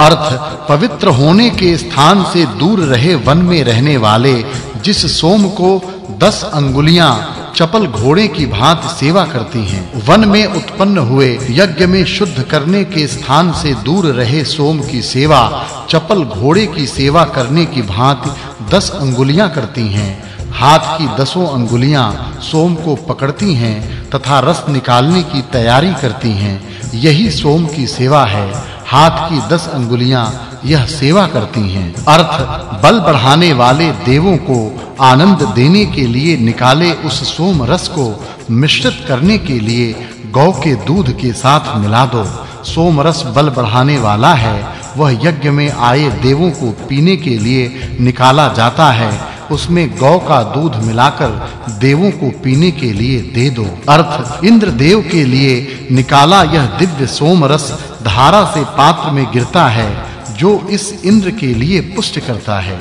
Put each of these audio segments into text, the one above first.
अर्थ पवित्र होने के स्थान से दूर रहे वन में रहने वाले, जिस सोम को दस अंगुलियाँ चपल घोड़े की भांति सेवा करती हैं, वन में उत्पन्न हुए यज्ञ में शुद्ध करने के स्थान से दूर रहे सोम की सेवा, चपल घोड़े की सेवा करने की भांति दस अंगुलियाँ करती हैं। हाथ की दसों अंगुलियाँ सोम को पकड़ती हैं तथा रस निकालने की तैयारी करती हैं। यही सोम की सेवा है। हाथ की दस अंगुलियाँ यह सेवा करती हैं। अर्थ, बल बढ़ाने वाले देवों को आनंद देने के लिए निकाले उस सोम रस को मिश्रित करने के लिए गौ के दूध के साथ मिला दो। सोम रस बल बढ़ाने वाला है, वह यज्ञ में आए देवों को पीने के लिए निकाला जाता है। उसमें गौ का दूध मिलाकर देवों को पीने के लिए दे दो। अर्थ इंद्र देव के लिए निकाला यह दिव्य सोम रस धारा से पात्र में गिरता है, जो इस इंद्र के लिए पुष्ट करता है।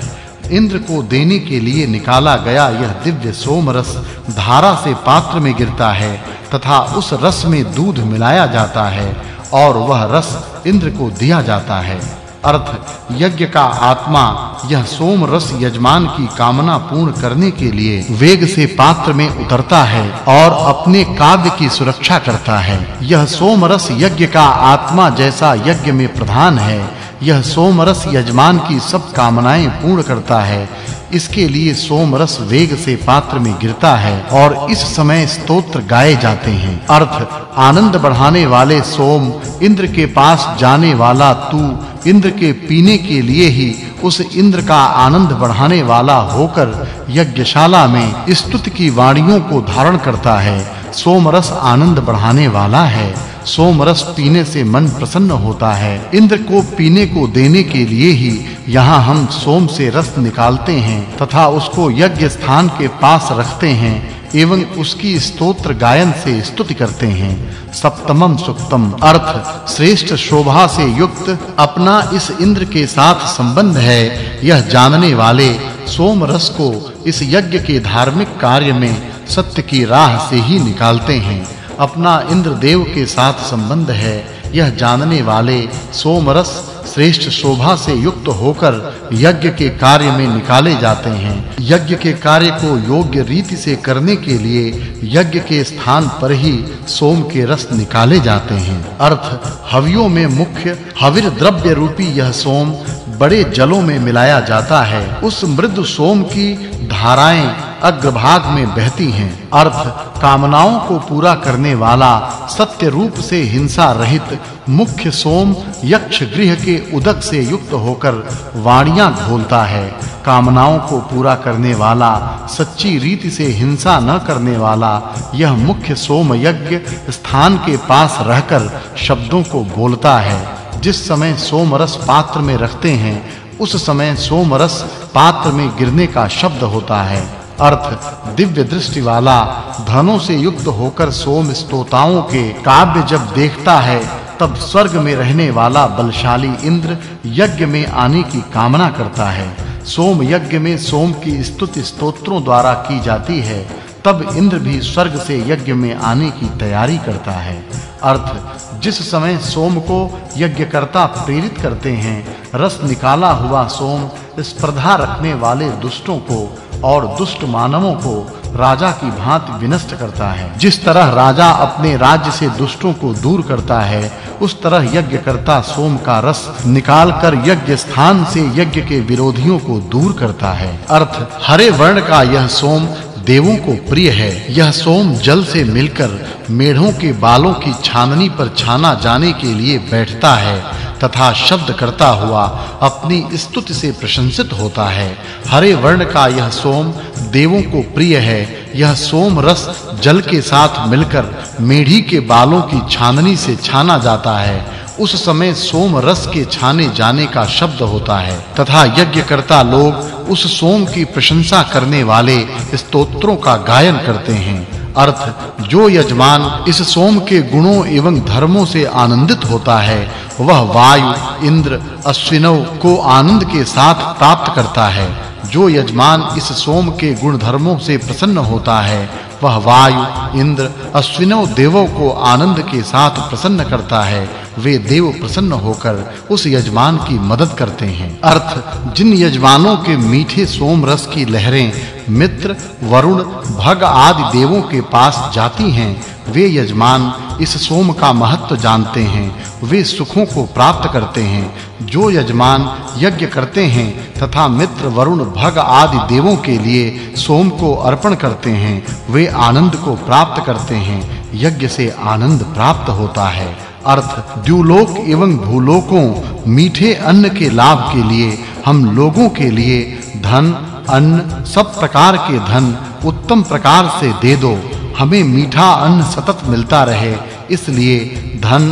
इंद्र को देने के लिए निकाला गया यह दिव्य सोम रस धारा से पात्र में गिरता है, तथा उस रस में दूध मिलाया जाता है, और वह रस इंद्र को दिया जाता है। अर्थ, यज्ञ का आत्मा यह सोम रस यजमान की कामना पूर्ण करने के लिए वेग से पात्र में उतरता है और अपने काव्य की सुरक्षा करता है। यह सोम रस यज्ञ का आत्मा जैसा यज्ञ में प्रधान है। यह सोम रस यजमान की सब कामनाएँ पूर्ण करता है। इसके लिए सोम रस वेग से पात्र में गिरता है और इस समय स्तोत्र गाए जाते हैं। अर्थ, आनंद बढ़ाने वाले सोम, इंद्र के पास जाने वाला तू, इंद्र के पीने के लिए ही उस इंद्र का आनंद बढ़ाने वाला होकर यज्ञशाला में स्तुति की वाणियों को धारण करता है। सोम रस आनंद बढ़ाने वाला है। सोम रस पीने से मन प्रसन्न होता है। इंद्र को पीने को देने के लिए ही यहाँ हम सोम से रस निकालते हैं तथा उसको यज्ञ स्थान के पास रखते हैं एवं उसकी स्तोत्र गायन से स्तुति करते हैं। सप्तमम सुक्तम। अर्थ, श्रेष्ठ शोभा से युक्त अपना इस इंद्र के साथ संबंध है। यह जानने वाले सोम रस को इस यज्ञ के धार्मिक कार्य में सत्य की राह से ही निकालते हैं। अपना इंद्र देव के साथ संबंध है। यह जानने वाले सोमरस श्रेष्ठ शोभा से युक्त होकर यज्ञ के कार्य में निकाले जाते हैं। यज्ञ के कार्य को योग्य रीति से करने के लिए यज्ञ के स्थान पर ही सोम के रस निकाले जाते हैं। अर्थ, हवियों में मुख्य हविर द्रव्य रूपी यह सोम बड़े जलों में मिलाया जाता है। उस मृदु सोम की धाराएँ अग्रभाग में बहती हैं। अर्थ, कामनाओं को पूरा करने वाला सत्य रूप से हिंसा रहित मुख्य सोम यक्ष गृह के उदक से युक्त होकर वाणियाँ घोलता है। कामनाओं को पूरा करने वाला, सच्ची रीति से हिंसा न करने वाला, यह मुख्य सोम यज्ञ स्थान के पास रहकर शब्दों को बोलता है। जिस समय सोमरस पात्र में रखते हैं, उस समय सोम रस पात्र में गिरने का शब्द होता है। अर्थ, दिव्य दृष्टि वाला धनों से युक्त होकर सोम स्तोताओं के काव्य जब देखता है, तब स्वर्ग में रहने वाला बलशाली इंद्र यज्ञ में आने की कामना करता है। सोम यज्ञ में सोम की स्तुति स्तोत्रों द्वारा की जाती है। तब इंद्र भी स्वर्ग से यज्ञ में आने की तैयारी करता है। अर्थ, जिस समय सोम को यज्ञकर्ता प्रेरित करते हैं, रस निकाला हुआ सोम स्पर्धा रखने वाले दुष्टों को और दुष्ट मानवों को राजा की भांति विनष्ट करता है। जिस तरह राजा अपने राज्य से दुष्टों को दूर करता है, उस तरह यज्ञकर्ता सोम का रस निकालकर यज्ञ स्थान से यज्ञ के विरोधियों को दूर करता है। अर्थ, हरे वर्ण का यह सोम देवों को प्रिय है। यह सोम जल से मिलकर मेढ़ों के बालों की छाननी पर छाना जाने के लिए बैठता है तथा शब्द करता हुआ अपनी स्तुति से प्रशंसित होता है। हरे वर्ण का यह सोम देवों को प्रिय है। यह सोम रस जल के साथ मिलकर मेढ़ी के बालों की छाननी से छाना जाता है। उस समय सोम रस के छाने जाने का शब्द होता है। तथा यज्ञ करता लोग उस सोम की प्रशंसा करने वाले स्तोत्रों का गायन करते हैं। अर्थ, जो यजमान इस सोम के गुणों एवं धर्मों से आनंदित होता है, वह वायु, इंद्र अश्विनव को आनंद के साथ प्राप्त करता है। जो यजमान इस सोम के गुण धर्मों से प्रसन्न होता है, वह वायु, इंद्र अश्विनव देवों को आनंद के साथ प्रसन्न करता है। वे देव प्रसन्न होकर उस यजमान की मदद करते हैं। अर्थ, जिन यजमानों के मीठे सोम रस की लहरें, मित्र, वरुण, भग आदि देवों के पास जाती हैं, वे यजमान इस सोम का महत्व जानते हैं, वे सुखों को प्राप्त करते हैं। जो यजमान यज्ञ करते हैं तथा मित्र, वरुण, भग आदि देवों के लिए सोम को अर्पण करते हैं, वे आनंद को प्राप्त करते हैं। यज्ञ से आनंद प्राप्त होता है। अर्थ, द्युलोक एवं भूलोकों, मीठे अन्न के लाभ के लिए, हम लोगों के लिए धन, अन्न, सब प्रकार के धन उत्तम प्रकार से दे दो। हमें मीठा अन्न सतत मिलता रहे, इसलिए धन,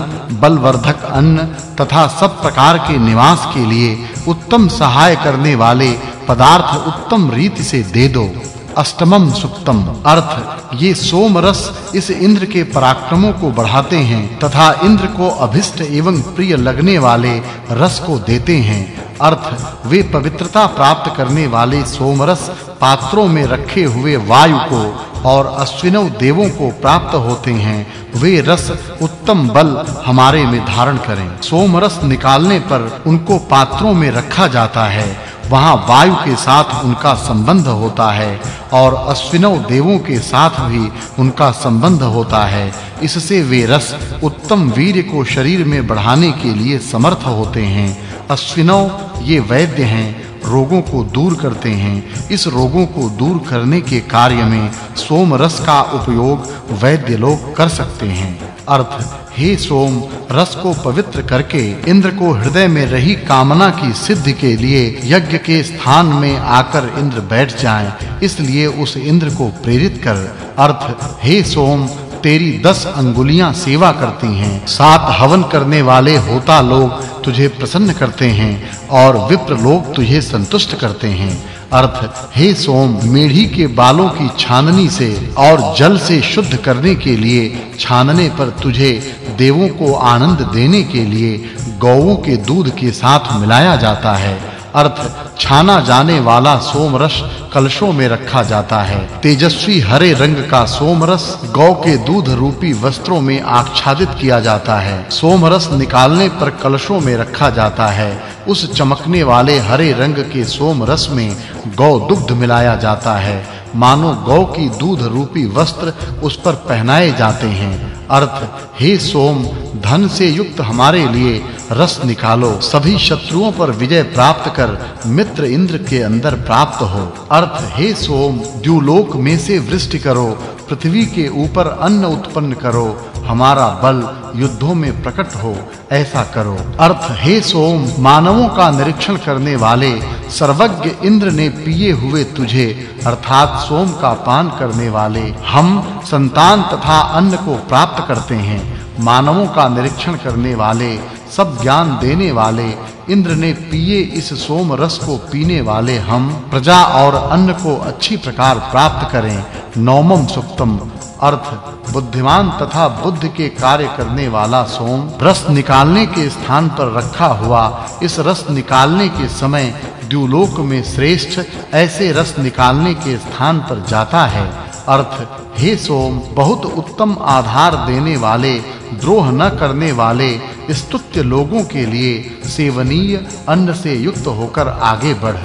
बलवर्धक अन्न तथा सब प्रकार के निवास के लिए उत्तम सहाय करने वाले पदार्थ उत्तम रीति से दे दो। अष्टमम सुक्तम। अर्थ, ये सोम रस इस इंद्र के पराक्रमों को बढ़ाते हैं तथा इंद्र को अभिष्ट एवं प्रिय लगने वाले रस को देते हैं। अर्थ, वे पवित्रता प्राप्त करने वाले सोमरस पात्रों में रखे हुए वायु को और अश्विनव देवों को प्राप्त होते हैं। वे रस उत्तम बल हमारे में धारण करें। सोमरस निकालने पर उनको पात्रों में रखा जाता है। वहाँ वायु के साथ उनका संबंध होता है और अश्विनव देवों के साथ भी उनका संबंध होता है। इससे वे रस उत्तम वीर को शरीर में बढ़ाने के लिए समर्थ होते हैं। अश्विनव ये वैद्य हैं, रोगों को दूर करते हैं। इस रोगों को दूर करने के कार्य में सोम रस का उपयोग वैद्य लोग कर सकते हैं। अर्थ हे सोम, रस को पवित्र करके इंद्र को हृदय में रही कामना की सिद्धि के लिए यज्ञ के स्थान में आकर इंद्र बैठ जाएँ, इसलिए उस इंद्र को प्रेरित कर। अर्थ, हे सोम, तेरी दस अंगुलियाँ सेवा करती हैं, सात हवन करने वाले होता लोग तुझे प्रसन्न करते हैं, और विप्र लोग तुझे संतुष्ट करते हैं। अर्थ हे सोम, मेढ़ी के बालों की छाननी से और जल से शुद्ध करने के लिए छानने पर तुझे देवों को आनंद देने के लिए गौओं के दूध के साथ मिलाया जाता है। अर्थ, छाना जाने वाला सोमरस कलशों में रखा जाता है। तेजस्वी हरे रंग का सोमरस गौ के दूध रूपी वस्त्रों में आच्छादित किया जाता है। सोमरस निकालने पर कलशों में रखा जाता है। उस चमकने वाले हरे रंग के सोमरस में गौ दुग्ध मिलाया जाता है। मानो गौ की दूध रूपी वस्त्र उस पर पहनाए जाते हैं। अर्थ, हे सोम, धन से युक्त हमारे लिए रस निकालो, सभी शत्रुओं पर विजय प्राप्त कर मित्र इंद्र के अंदर प्राप्त हो। अर्थ, हे सोम, द्युलोक में से वृष्टि करो, पृथ्वी के ऊपर अन्न उत्पन्न करो, हमारा बल युद्धों में प्रकट हो, ऐसा करो। अर्थ, हे सोम, मानवों का निरीक्षण करने वाले सर्वज्ञ इंद्र ने पिए हुए तुझे, अर्थात सोम का पान करने वाले, हम संतान तथा अन्न को प्राप्त करते हैं। मानवों का निरीक्षण करने वाले सब ज्ञान देने वाले, इंद्र ने पिए इस सोम रस को पीने वाले हम, प्रजा और अन्न को अच्छी प्रकार प्राप्त करें। नौमम सुक्तम, अर्थ, बुद्धिमान तथा बुद्ध के कार्य करने वाला सोम, रस निकालने के स्थान पर रखा हुआ, इस रस निकालने के समय द्युलोक में श्रेष्ठ, ऐसे रस निकालने के स्थान पर जाता है। अर्थ, हे सोम, बहुत उत्तम आधार देने वाले, द्रोह न करने वाले स्तुत्य लोगों के लिए सेवनीय, अन्न से युक्त होकर आगे बढ़।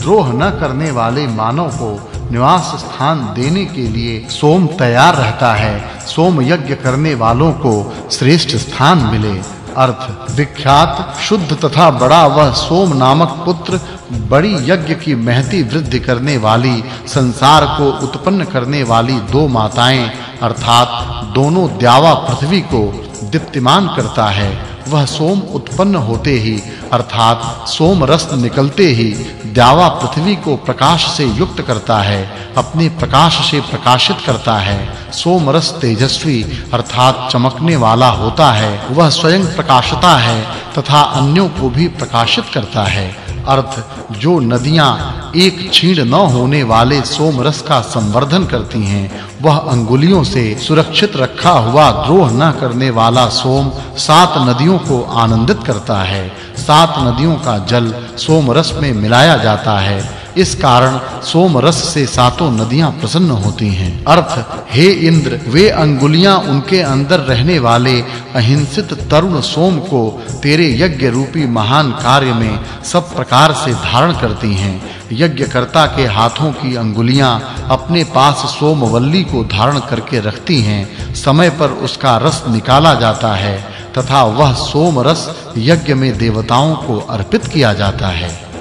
द्रोह न करने वाले मानव को निवास स्थान देने के लिए सोम तैयार रहता है। सोम यज्ञ करने वालों को श्रेष्ठ स्थान मिले। अर्थ, विख्यात, शुद्ध तथा बड़ा वह सोम नामक पुत्र बड़ी यज्ञ की महती वृद्धि करने वाली, संसार को उत्पन्न करने वाली दो माताएँ, अर्थात दोनों द्यावा पृथ्वी को दीप्तिमान करता है। वह सोम उत्पन्न होते ही, अर्थात सोम रस निकलते ही, द्यावा पृथ्वी को प्रकाश से युक्त करता है, अपने प्रकाश से प्रकाशित करता है। सोम रस तेजस्वी, अर्थात चमकने वाला होता है, वह स्वयं प्रकाशता है, तथा अन्यों को भी प्रकाशित करता है। अर्थ, जो नदियाँ एक छीण न होने वाले सोम रस का संवर्धन करती हैं, वह अंगुलियों से सुरक्षित रखा हुआ द्रोह न करने वाला सोम सात नदियों को आनंदित करता है। सात नदियों का जल सोम रस में मिलाया जाता है। इस कारण सोम रस से सातों नदियाँ प्रसन्न होती हैं। अर्थ, हे इंद्र, वे अंगुलियाँ उनके अंदर रहने वाले अहिंसित तरुण सोम को तेरे यज्ञ रूपी महान कार्य में सब प्रकार से धारण करती हैं। यज्ञकर्ता के हाथों की अंगुलियाँ अपने पास सोमवल्ली को धारण करके रखती हैं। समय पर उसका रस निकाला जाता है तथा वह सोम रस यज्ञ में देवताओं को अर्पित किया जाता है।